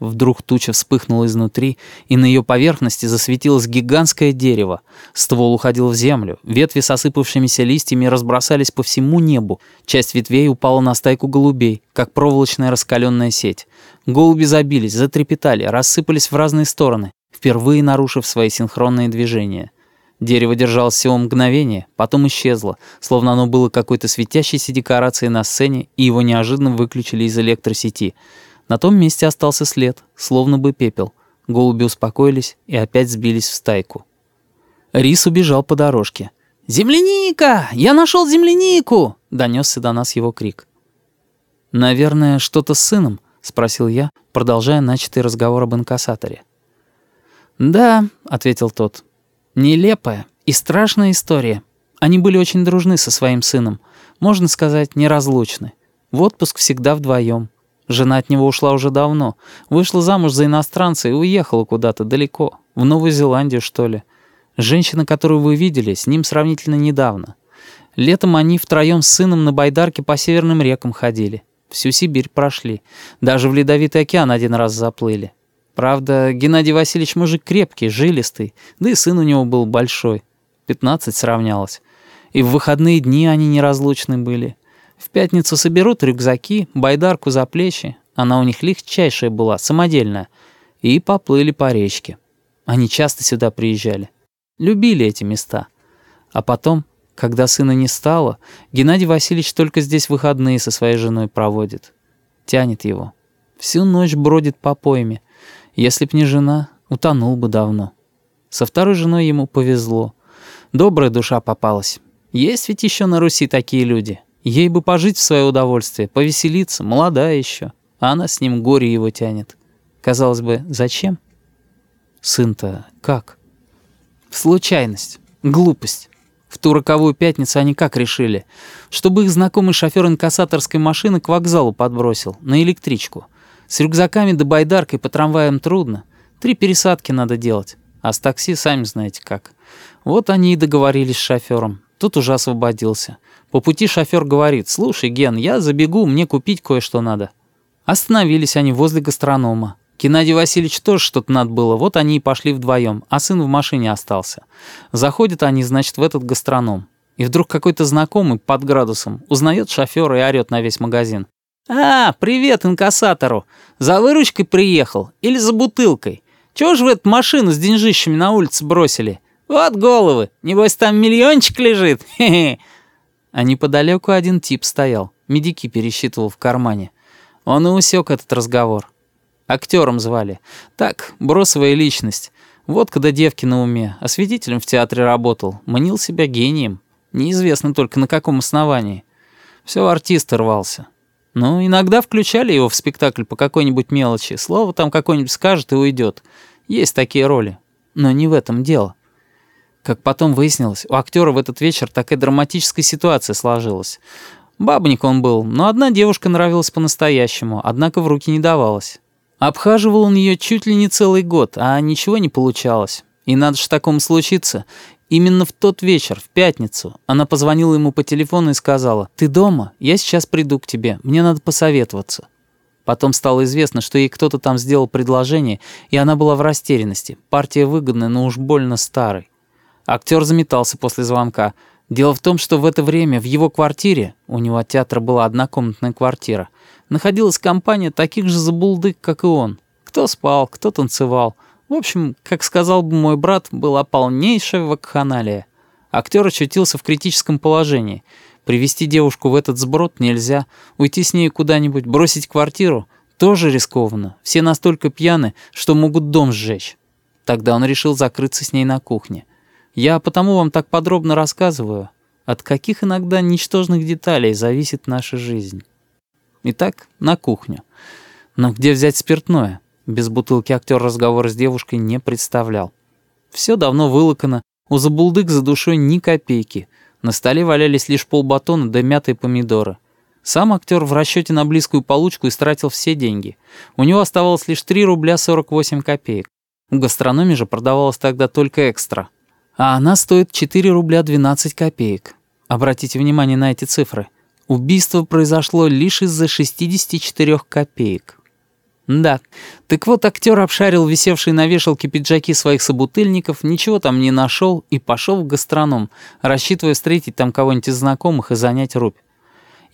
Вдруг туча вспыхнула изнутри, и на ее поверхности засветилось гигантское дерево. Ствол уходил в землю, ветви с осыпавшимися листьями разбросались по всему небу. Часть ветвей упала на стайку голубей, как проволочная раскаленная сеть. Голуби забились, затрепетали, рассыпались в разные стороны, впервые нарушив свои синхронные движения. Дерево держалось всего мгновение, потом исчезло, словно оно было какой-то светящейся декорацией на сцене, и его неожиданно выключили из электросети — на том месте остался след, словно бы пепел. Голуби успокоились и опять сбились в стайку. Рис убежал по дорожке. «Земляника! Я нашел землянику!» — донесся до нас его крик. «Наверное, что-то с сыном?» — спросил я, продолжая начатый разговор об инкассаторе. «Да», — ответил тот, — «нелепая и страшная история. Они были очень дружны со своим сыном, можно сказать, неразлучны. В отпуск всегда вдвоем. Жена от него ушла уже давно. Вышла замуж за иностранца и уехала куда-то далеко. В Новую Зеландию, что ли. Женщина, которую вы видели, с ним сравнительно недавно. Летом они втроем с сыном на байдарке по северным рекам ходили. Всю Сибирь прошли. Даже в Ледовитый океан один раз заплыли. Правда, Геннадий Васильевич мужик крепкий, жилистый, да и сын у него был большой. Пятнадцать сравнялось. И в выходные дни они неразлучны были. В пятницу соберут рюкзаки, байдарку за плечи, она у них легчайшая была, самодельная, и поплыли по речке. Они часто сюда приезжали. Любили эти места. А потом, когда сына не стало, Геннадий Васильевич только здесь выходные со своей женой проводит. Тянет его. Всю ночь бродит по пойме. Если б не жена, утонул бы давно. Со второй женой ему повезло. Добрая душа попалась. Есть ведь еще на Руси такие люди. Ей бы пожить в свое удовольствие, повеселиться, молодая еще. А она с ним горе его тянет. Казалось бы, зачем? Сын-то как? Случайность, глупость. В ту роковую пятницу они как решили? Чтобы их знакомый шофер инкассаторской машины к вокзалу подбросил, на электричку. С рюкзаками да байдаркой по трамваям трудно. Три пересадки надо делать. А с такси сами знаете как. Вот они и договорились с шофером. Тут уже освободился. По пути шофер говорит, «Слушай, Ген, я забегу, мне купить кое-что надо». Остановились они возле гастронома. Геннадий Васильевич тоже что-то надо было, вот они и пошли вдвоем, а сын в машине остался. Заходят они, значит, в этот гастроном. И вдруг какой-то знакомый под градусом узнает шофера и орёт на весь магазин. «А, привет инкассатору! За выручкой приехал или за бутылкой? Чего ж вы эту машину с деньжищами на улице бросили? Вот головы, небось там миллиончик лежит, хе-хе!» А неподалеку один тип стоял, медики пересчитывал в кармане. Он и усек этот разговор. Актером звали. Так, бросовая личность. Вот когда девки на уме, а свидетелем в театре работал, манил себя гением. Неизвестно только на каком основании. Все артист рвался. Ну, иногда включали его в спектакль по какой-нибудь мелочи. Слово там какое-нибудь скажет и уйдет. Есть такие роли. Но не в этом дело. Как потом выяснилось, у актера в этот вечер такая драматическая ситуация сложилась. Бабник он был, но одна девушка нравилась по-настоящему, однако в руки не давалась. Обхаживал он ее чуть ли не целый год, а ничего не получалось. И надо же такому случиться. Именно в тот вечер, в пятницу, она позвонила ему по телефону и сказала, «Ты дома? Я сейчас приду к тебе, мне надо посоветоваться». Потом стало известно, что ей кто-то там сделал предложение, и она была в растерянности. Партия выгодная, но уж больно старой. Актер заметался после звонка. Дело в том, что в это время в его квартире, у него от театра была однокомнатная квартира, находилась компания таких же забулдык, как и он. Кто спал, кто танцевал. В общем, как сказал бы мой брат, была полнейшая вакханалия. Актер очутился в критическом положении. Привести девушку в этот сброд нельзя, уйти с ней куда-нибудь, бросить квартиру тоже рискованно. Все настолько пьяны, что могут дом сжечь. Тогда он решил закрыться с ней на кухне. Я потому вам так подробно рассказываю, от каких иногда ничтожных деталей зависит наша жизнь. Итак, на кухню. Но где взять спиртное? Без бутылки актер разговора с девушкой не представлял. Все давно вылокано, у забулдык за душой ни копейки. На столе валялись лишь полбатона да мятые помидоры. Сам актер в расчете на близкую получку истратил все деньги. У него оставалось лишь 3 рубля 48 копеек. У гастрономии же продавалось тогда только экстра — а она стоит 4 рубля 12 копеек. Обратите внимание на эти цифры. Убийство произошло лишь из-за 64 копеек. Да. Так вот, актер обшарил висевшие на вешалке пиджаки своих собутыльников, ничего там не нашел и пошел в гастроном, рассчитывая встретить там кого-нибудь из знакомых и занять рубль.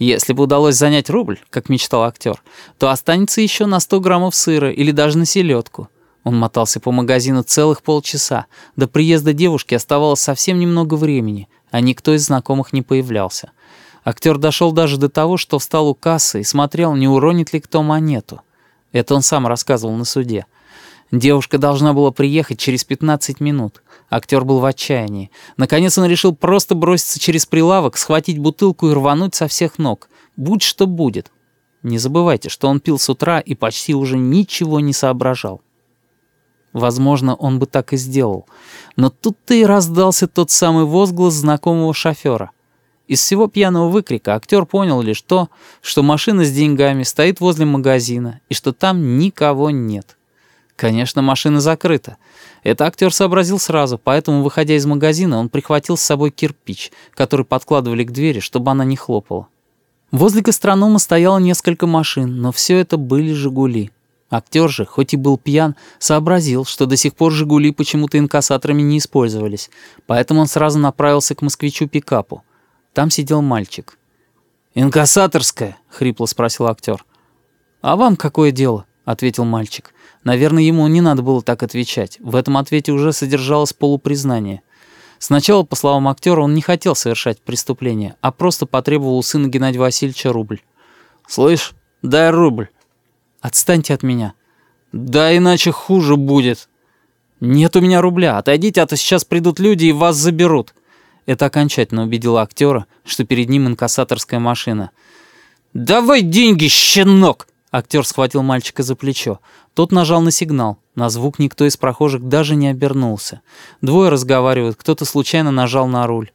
Если бы удалось занять рубль, как мечтал актер, то останется еще на 100 граммов сыра или даже на селедку. Он мотался по магазину целых полчаса. До приезда девушки оставалось совсем немного времени, а никто из знакомых не появлялся. Актер дошел даже до того, что встал у кассы и смотрел, не уронит ли кто монету. Это он сам рассказывал на суде. Девушка должна была приехать через 15 минут. Актер был в отчаянии. Наконец он решил просто броситься через прилавок, схватить бутылку и рвануть со всех ног. Будь что будет. Не забывайте, что он пил с утра и почти уже ничего не соображал. Возможно, он бы так и сделал. Но тут-то и раздался тот самый возглас знакомого шофера. Из всего пьяного выкрика актер понял лишь то, что машина с деньгами стоит возле магазина и что там никого нет. Конечно, машина закрыта. Это актер сообразил сразу, поэтому, выходя из магазина, он прихватил с собой кирпич, который подкладывали к двери, чтобы она не хлопала. Возле гастронома стояло несколько машин, но все это были «Жигули». Актер же, хоть и был пьян, сообразил, что до сих пор «Жигули» почему-то инкассаторами не использовались, поэтому он сразу направился к москвичу-пикапу. Там сидел мальчик. «Инкассаторская?» — хрипло спросил актер. «А вам какое дело?» — ответил мальчик. Наверное, ему не надо было так отвечать. В этом ответе уже содержалось полупризнание. Сначала, по словам актера, он не хотел совершать преступление, а просто потребовал у сына Геннадия Васильевича рубль. «Слышь, дай рубль». «Отстаньте от меня». «Да иначе хуже будет». «Нет у меня рубля. Отойдите, а то сейчас придут люди и вас заберут». Это окончательно убедило актера, что перед ним инкассаторская машина. «Давай деньги, щенок!» Актер схватил мальчика за плечо. Тот нажал на сигнал. На звук никто из прохожих даже не обернулся. Двое разговаривают, кто-то случайно нажал на руль.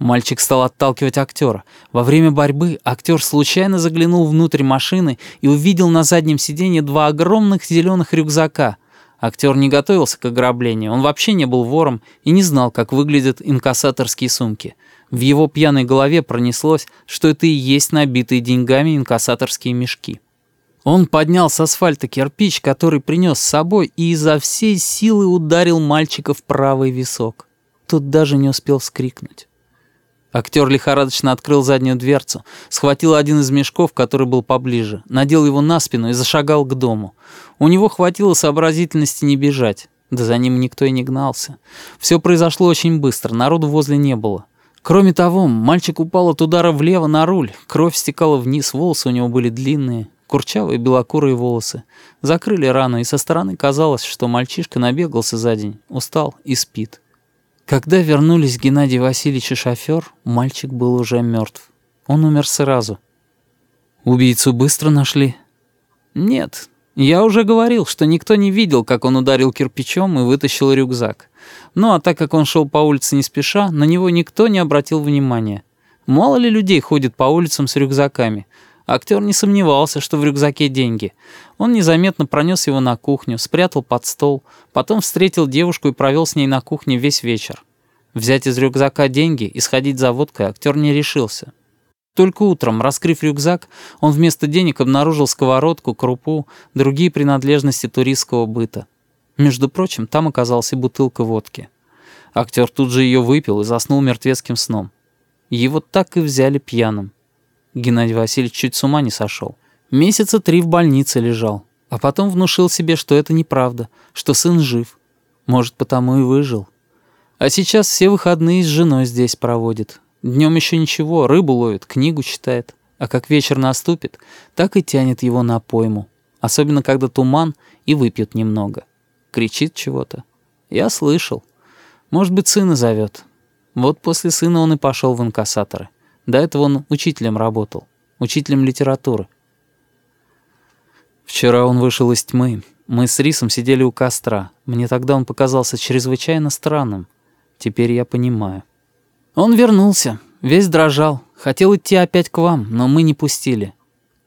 Мальчик стал отталкивать актера. Во время борьбы актер случайно заглянул внутрь машины и увидел на заднем сиденье два огромных зеленых рюкзака — Актер не готовился к ограблению, он вообще не был вором и не знал, как выглядят инкассаторские сумки. В его пьяной голове пронеслось, что это и есть набитые деньгами инкассаторские мешки. Он поднял с асфальта кирпич, который принес с собой, и изо всей силы ударил мальчика в правый висок. Тот даже не успел вскрикнуть. Актер лихорадочно открыл заднюю дверцу, схватил один из мешков, который был поближе, надел его на спину и зашагал к дому. У него хватило сообразительности не бежать. Да за ним никто и не гнался. Все произошло очень быстро, народу возле не было. Кроме того, мальчик упал от удара влево на руль, кровь стекала вниз, волосы у него были длинные, курчавые белокурые волосы. Закрыли рану, и со стороны казалось, что мальчишка набегался за день, устал и спит. Когда вернулись Геннадий Васильевич и шофер, мальчик был уже мертв. Он умер сразу. Убийцу быстро нашли? Нет. Я уже говорил, что никто не видел, как он ударил кирпичом и вытащил рюкзак. Ну а так как он шел по улице не спеша, на него никто не обратил внимания. Мало ли людей ходит по улицам с рюкзаками. Актер не сомневался, что в рюкзаке деньги. Он незаметно пронес его на кухню, спрятал под стол, потом встретил девушку и провел с ней на кухне весь вечер. Взять из рюкзака деньги и сходить за водкой актер не решился. Только утром, раскрыв рюкзак, он вместо денег обнаружил сковородку, крупу, другие принадлежности туристского быта. Между прочим, там оказалась и бутылка водки. Актер тут же ее выпил и заснул мертвецким сном. Его так и взяли пьяным. Геннадий Васильевич чуть с ума не сошел. Месяца три в больнице лежал, а потом внушил себе, что это неправда, что сын жив. Может, потому и выжил. А сейчас все выходные с женой здесь проводит. Днем еще ничего, рыбу ловит, книгу читает. А как вечер наступит, так и тянет его на пойму. Особенно, когда туман и выпьет немного. Кричит чего-то. Я слышал. Может быть, сына зовет. Вот после сына он и пошел в инкассаторы. До этого он учителем работал, учителем литературы. Вчера он вышел из тьмы. Мы с Рисом сидели у костра. Мне тогда он показался чрезвычайно странным. Теперь я понимаю. Он вернулся, весь дрожал. Хотел идти опять к вам, но мы не пустили.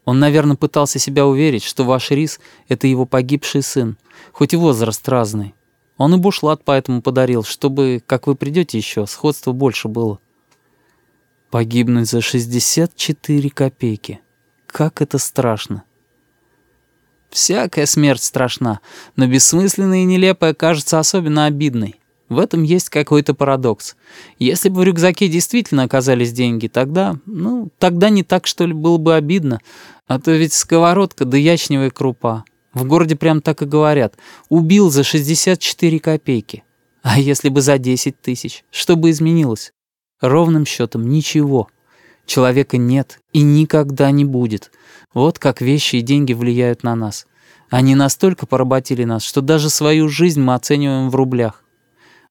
Он, наверное, пытался себя уверить, что ваш Рис — это его погибший сын, хоть и возраст разный. Он и бушлат поэтому подарил, чтобы, как вы придете еще, сходства больше было. Погибнуть за 64 копейки. Как это страшно. Всякая смерть страшна, но бессмысленная и нелепая кажется особенно обидной. В этом есть какой-то парадокс. Если бы в рюкзаке действительно оказались деньги, тогда, ну, тогда не так, что ли, было бы обидно. А то ведь сковородка да ячневая крупа. В городе прям так и говорят. Убил за 64 копейки. А если бы за 10 тысяч? Что бы изменилось? Ровным счетом ничего. Человека нет и никогда не будет. Вот как вещи и деньги влияют на нас. Они настолько поработили нас, что даже свою жизнь мы оцениваем в рублях.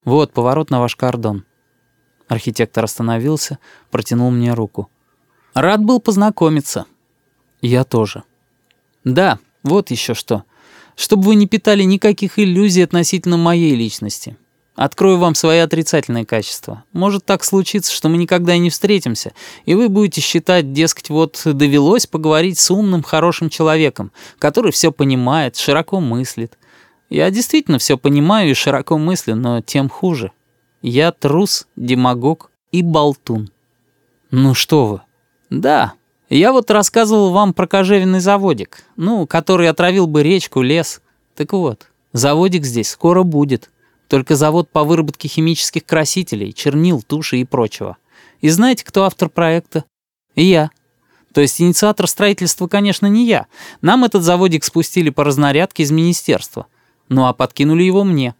Вот поворот на ваш кордон. Архитектор остановился, протянул мне руку. Рад был познакомиться. Я тоже. Да, вот еще что. Чтобы вы не питали никаких иллюзий относительно моей личности. Открою вам свои отрицательные качества. Может так случиться, что мы никогда и не встретимся, и вы будете считать, дескать, вот довелось поговорить с умным, хорошим человеком, который все понимает, широко мыслит. Я действительно все понимаю и широко мыслю, но тем хуже. Я трус, демагог и болтун. Ну что вы? Да, я вот рассказывал вам про кожевенный заводик, ну, который отравил бы речку, лес. Так вот, заводик здесь скоро будет. Только завод по выработке химических красителей, чернил, туши и прочего. И знаете, кто автор проекта? Я. То есть инициатор строительства, конечно, не я. Нам этот заводик спустили по разнарядке из министерства. Ну а подкинули его мне.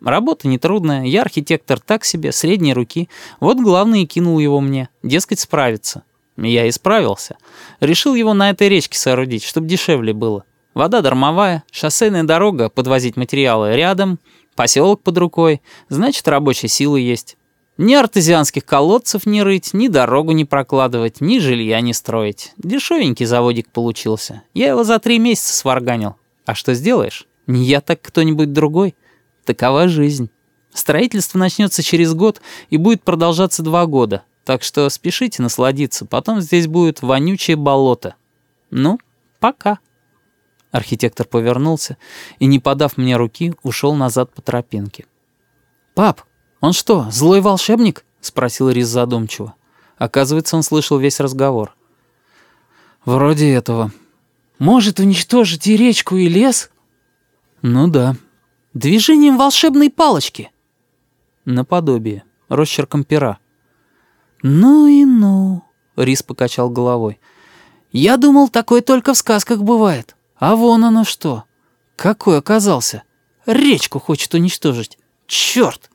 Работа нетрудная, я архитектор так себе, средней руки. Вот главный и кинул его мне, дескать, справиться. Я и справился. Решил его на этой речке соорудить, чтобы дешевле было. Вода дармовая, шоссейная дорога, подвозить материалы рядом — Поселок под рукой, значит, рабочая сила есть. Ни артезианских колодцев не рыть, ни дорогу не прокладывать, ни жилья не строить. Дешевенький заводик получился. Я его за три месяца сварганил. А что сделаешь? Не я, так кто-нибудь другой. Такова жизнь. Строительство начнется через год и будет продолжаться два года. Так что спешите насладиться, потом здесь будет вонючее болото. Ну, пока. Архитектор повернулся и, не подав мне руки, ушел назад по тропинке. «Пап, он что, злой волшебник?» — спросил Рис задумчиво. Оказывается, он слышал весь разговор. «Вроде этого. Может уничтожить и речку, и лес?» «Ну да. Движением волшебной палочки?» «Наподобие. Росчерком пера». «Ну и ну», — Рис покачал головой. «Я думал, такое только в сказках бывает». А вон оно что. Какой оказался. Речку хочет уничтожить. Черт!